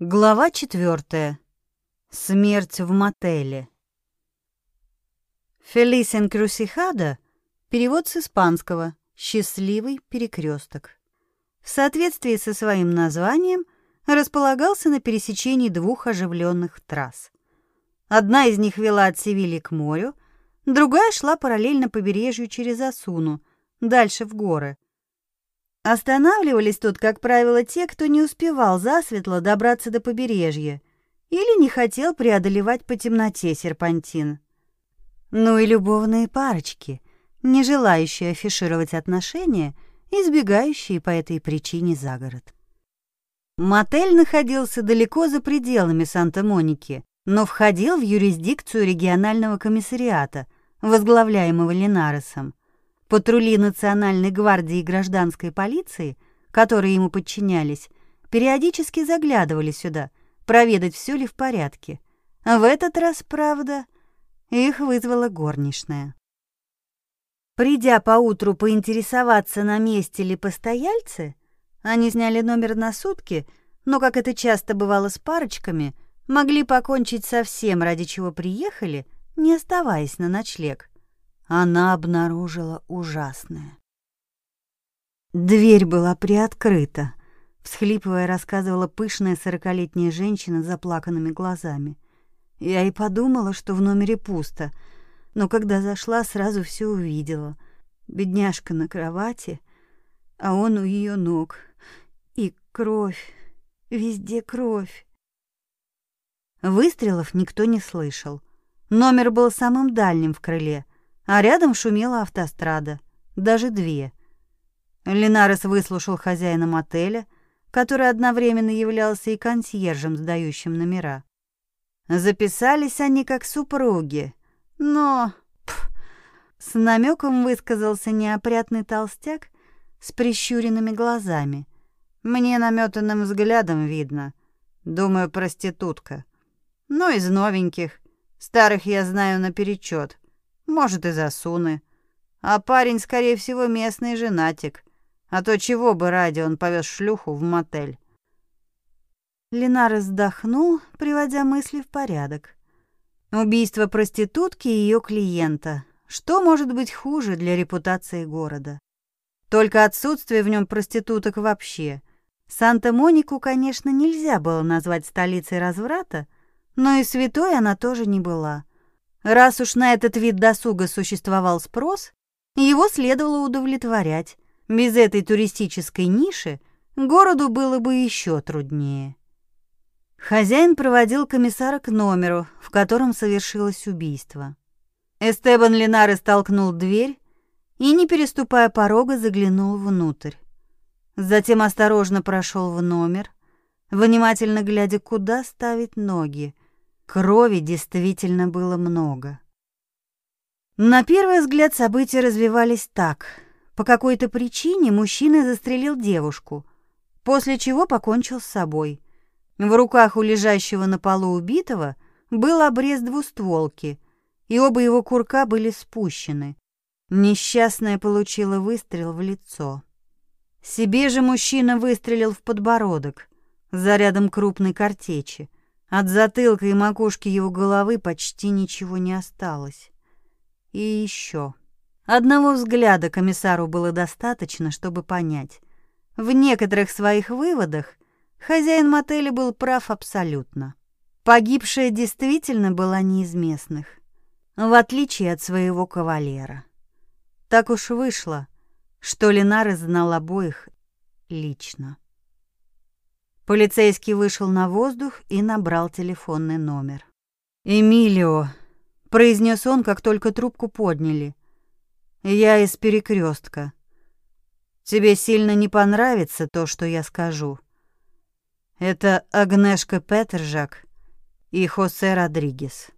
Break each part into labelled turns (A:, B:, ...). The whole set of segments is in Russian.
A: Глава четвертая. Смерть в мотеле. Фелис Энкрусихада — перевод с испанского «Счастливый перекресток». В соответствии со своим названием располагался на пересечении двух оживленных трасс. Одна из них вела от Севильи к морю, другая шла параллельно побережью через Асуну, дальше в горы — Останавливались тут, как правило, те, кто не успевал засветло добраться до побережья или не хотел преодолевать по темноте серпантин. Ну и любовные парочки, не желающие афишировать отношения, избегающие по этой причине за город. Мотель находился далеко за пределами Санта-Моники, но входил в юрисдикцию регионального комиссариата, возглавляемого Ленаресом. Патрули Национальной гвардии и гражданской полиции, которые ему подчинялись, периодически заглядывали сюда, проведать, все ли в порядке. А в этот раз, правда, их вызвала горничная. Придя поутру поинтересоваться, на месте ли постояльцы, они сняли номер на сутки, но, как это часто бывало с парочками, могли покончить со всем, ради чего приехали, не оставаясь на ночлег она обнаружила ужасное. Дверь была приоткрыта, всхлипывая, рассказывала пышная сорокалетняя женщина с заплаканными глазами. Я и подумала, что в номере пусто, но когда зашла, сразу все увидела. Бедняжка на кровати, а он у ее ног. И кровь, везде кровь. Выстрелов никто не слышал. Номер был самым дальним в крыле, а рядом шумела автострада, даже две. Ленарес выслушал хозяина мотеля, который одновременно являлся и консьержем, сдающим номера. Записались они как супруги, но... Пф, с намеком высказался неопрятный толстяк с прищуренными глазами. Мне наметанным взглядом видно. Думаю, проститутка. Но из новеньких. Старых я знаю наперечет. Может, и засуны. А парень, скорее всего, местный женатик. А то чего бы ради он повез шлюху в мотель. Ленар вздохнул, приводя мысли в порядок. Убийство проститутки и ее клиента. Что может быть хуже для репутации города? Только отсутствие в нем проституток вообще. Санта-Монику, конечно, нельзя было назвать столицей разврата, но и святой она тоже не была. Раз уж на этот вид досуга существовал спрос, его следовало удовлетворять. Без этой туристической ниши городу было бы еще труднее. Хозяин проводил комиссара к номеру, в котором совершилось убийство. Эстебан Ленарес толкнул дверь и, не переступая порога, заглянул внутрь. Затем осторожно прошел в номер, внимательно глядя, куда ставить ноги — Крови действительно было много. На первый взгляд события развивались так. По какой-то причине мужчина застрелил девушку, после чего покончил с собой. В руках у лежащего на полу убитого был обрез двустволки, и оба его курка были спущены. Несчастная получила выстрел в лицо. Себе же мужчина выстрелил в подбородок зарядом крупной картечи. От затылка и макушки его головы почти ничего не осталось. И еще. Одного взгляда комиссару было достаточно, чтобы понять. В некоторых своих выводах хозяин мотеля был прав абсолютно. Погибшая действительно была не из местных, в отличие от своего кавалера. Так уж вышло, что Ленар знал обоих лично. Полицейский вышел на воздух и набрал телефонный номер. «Эмилио», — произнес он, как только трубку подняли. «Я из перекрестка. Тебе сильно не понравится то, что я скажу. Это Агнешка Петержак и Хосе Родригес.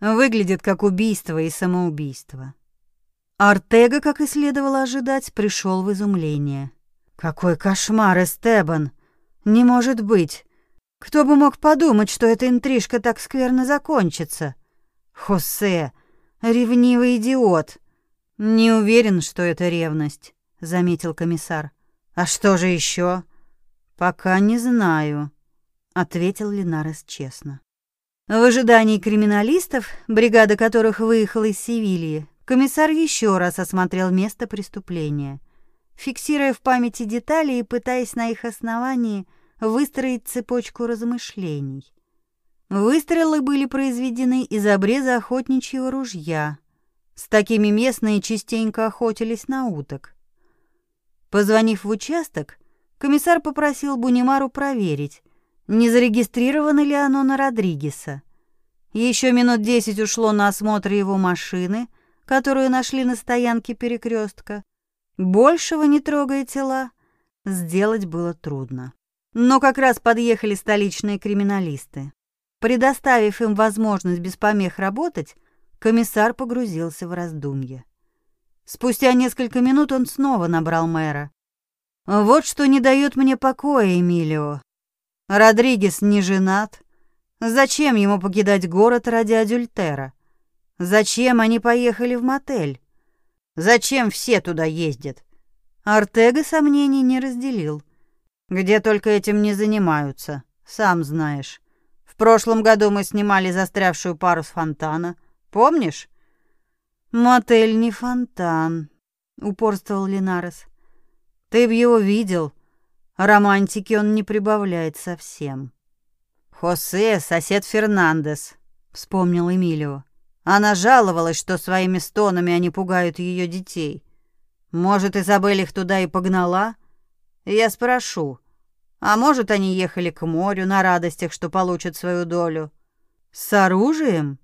A: Выглядит как убийство и самоубийство». Артега, как и следовало ожидать, пришел в изумление. «Какой кошмар, Эстебан!» Не может быть. Кто бы мог подумать, что эта интрижка так скверно закончится? Хосе, ревнивый идиот. Не уверен, что это ревность, заметил комиссар. А что же еще? Пока не знаю. ответил Линарес честно. В ожидании криминалистов, бригада которых выехала из Севильи, комиссар еще раз осмотрел место преступления, фиксируя в памяти детали и пытаясь на их основании выстроить цепочку размышлений. Выстрелы были произведены из обреза охотничьего ружья. С такими местные частенько охотились на уток. Позвонив в участок, комиссар попросил Бунимару проверить, не зарегистрировано ли оно на Родригеса. Еще минут десять ушло на осмотр его машины, которую нашли на стоянке перекрестка. Большего, не трогая тела, сделать было трудно. Но как раз подъехали столичные криминалисты. Предоставив им возможность без помех работать, комиссар погрузился в раздумье. Спустя несколько минут он снова набрал мэра. «Вот что не дает мне покоя, Эмилио. Родригес не женат. Зачем ему покидать город ради адюльтера? Зачем они поехали в мотель? Зачем все туда ездят? Артега сомнений не разделил. Где только этим не занимаются, сам знаешь. В прошлом году мы снимали застрявшую пару с фонтана. Помнишь? Мотель не фонтан, упорствовал Линарес. Ты б его видел. Романтики он не прибавляет совсем. Хосе, сосед Фернандес, вспомнил Эмилио. Она жаловалась, что своими стонами они пугают ее детей. Может, Изабель их туда и погнала? Я спрошу. А может, они ехали к морю на радостях, что получат свою долю? С оружием?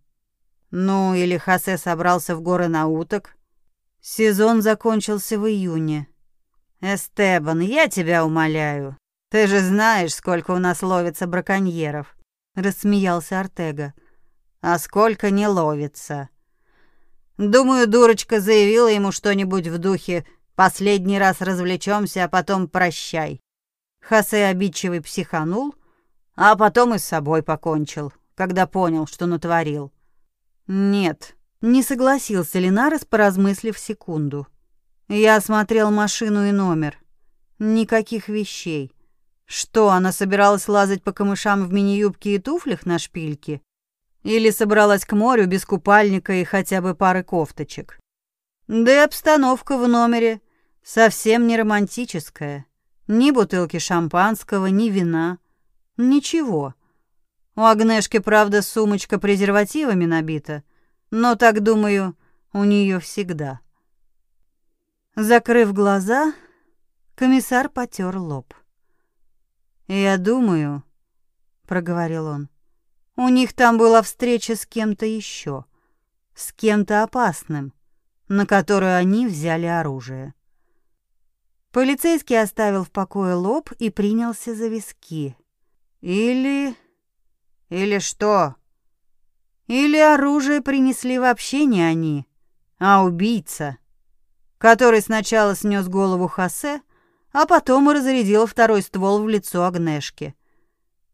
A: Ну, или Хосе собрался в горы на уток? Сезон закончился в июне. Эстебан, я тебя умоляю. Ты же знаешь, сколько у нас ловится браконьеров, рассмеялся Артега. А сколько не ловится. Думаю, дурочка заявила ему что-нибудь в духе: "Последний раз развлечемся, а потом прощай". Хосе обидчивый психанул, а потом и с собой покончил, когда понял, что натворил. Нет, не согласился Ленарес, поразмыслив секунду. Я осмотрел машину и номер. Никаких вещей. Что, она собиралась лазать по камышам в мини-юбке и туфлях на шпильке? Или собралась к морю без купальника и хотя бы пары кофточек? Да и обстановка в номере совсем не романтическая. Ни бутылки шампанского, ни вина. Ничего. У Агнешки, правда, сумочка презервативами набита, но так, думаю, у нее всегда. Закрыв глаза, комиссар потер лоб. «Я думаю», — проговорил он, — «у них там была встреча с кем-то еще, с кем-то опасным, на которую они взяли оружие». Полицейский оставил в покое лоб и принялся за виски. «Или... или что?» «Или оружие принесли вообще не они, а убийца» который сначала снес голову Хосе, а потом и разрядил второй ствол в лицо Агнешки.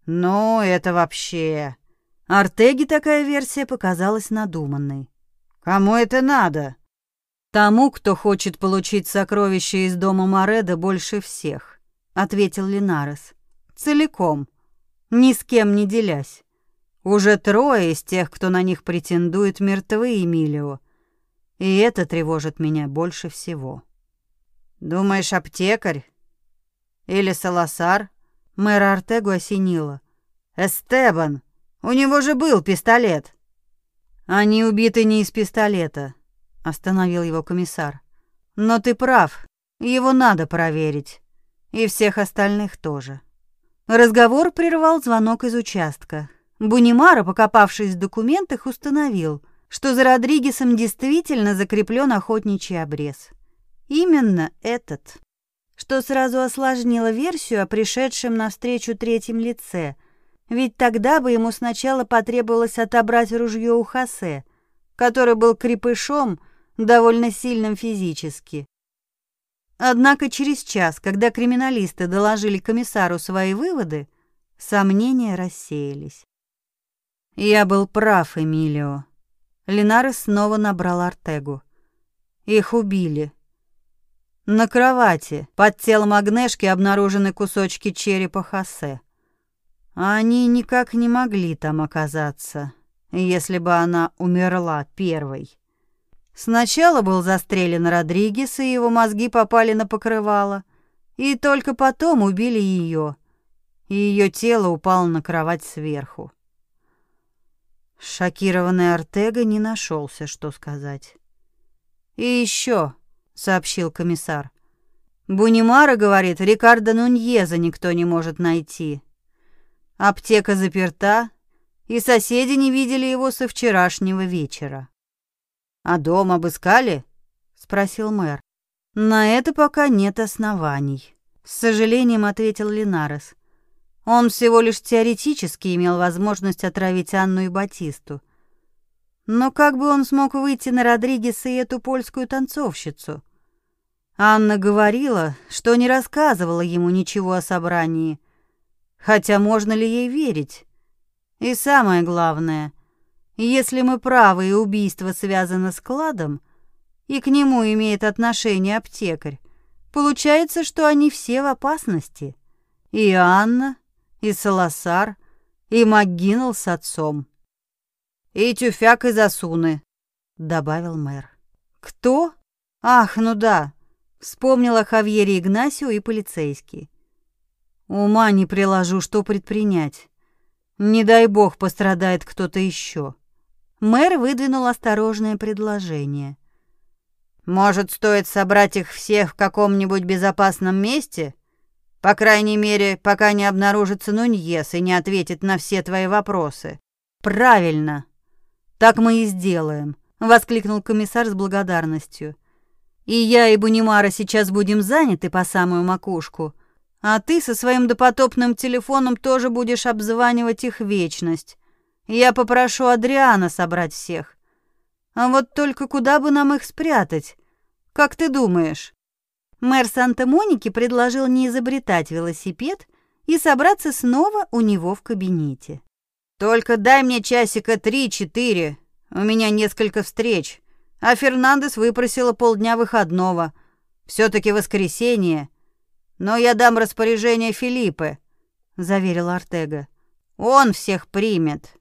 A: «Ну, это вообще...» Артеге такая версия показалась надуманной. «Кому это надо?» «Тому, кто хочет получить сокровища из дома Мореда больше всех», — ответил Линарес. «Целиком, ни с кем не делясь. Уже трое из тех, кто на них претендует, мертвы, Эмилио. И это тревожит меня больше всего. Думаешь, аптекарь? Или Саласар? Мэра Артегу осенило. Эстебан! У него же был пистолет. Они убиты не из пистолета, остановил его комиссар. Но ты прав, его надо проверить. И всех остальных тоже. Разговор прервал звонок из участка. Бунимара, покопавшись в документах, установил, что за Родригесом действительно закреплен охотничий обрез. Именно этот, что сразу осложнило версию о пришедшем навстречу третьем лице, ведь тогда бы ему сначала потребовалось отобрать ружье у Хосе, который был крепышом, довольно сильным физически. Однако через час, когда криминалисты доложили комиссару свои выводы, сомнения рассеялись. «Я был прав, Эмилио», Линарес снова набрал Артегу. Их убили. На кровати под телом Агнешки обнаружены кусочки черепа Хосе. Они никак не могли там оказаться, если бы она умерла первой. Сначала был застрелен Родригес, и его мозги попали на покрывало, и только потом убили ее, и ее тело упало на кровать сверху. Шокированный Артега не нашелся, что сказать. «И еще», — сообщил комиссар, — «Бунимара говорит, Рикардо Нуньеза никто не может найти. Аптека заперта, и соседи не видели его со вчерашнего вечера». «А дом обыскали?» — спросил мэр. «На это пока нет оснований», — с сожалением ответил Линарес. Он всего лишь теоретически имел возможность отравить Анну и Батисту. Но как бы он смог выйти на Родригеса и эту польскую танцовщицу? Анна говорила, что не рассказывала ему ничего о собрании. Хотя можно ли ей верить? И самое главное, если мы правы и убийство связано с кладом, и к нему имеет отношение аптекарь, получается, что они все в опасности. И Анна, и Саласар, и МакГиннелл с отцом. «И тюфяк из Асуны», — добавил мэр. «Кто? Ах, ну да», — вспомнила Хавьере Игнасио и полицейский. «Ума не приложу, что предпринять. Не дай бог пострадает кто-то еще. Мэр выдвинул осторожное предложение. «Может, стоит собрать их всех в каком-нибудь безопасном месте? По крайней мере, пока не обнаружится Нуньес и не ответит на все твои вопросы». «Правильно. Так мы и сделаем», — воскликнул комиссар с благодарностью. «И я, и Бунимара сейчас будем заняты по самую макушку, а ты со своим допотопным телефоном тоже будешь обзванивать их вечность. Я попрошу Адриана собрать всех. А вот только куда бы нам их спрятать? Как ты думаешь? Мэр Санта-Моники предложил не изобретать велосипед и собраться снова у него в кабинете. Только дай мне часика три-четыре. У меня несколько встреч. А Фернандес выпросила полдня выходного. все таки воскресенье. Но я дам распоряжение Филиппе, заверил Артега. Он всех примет.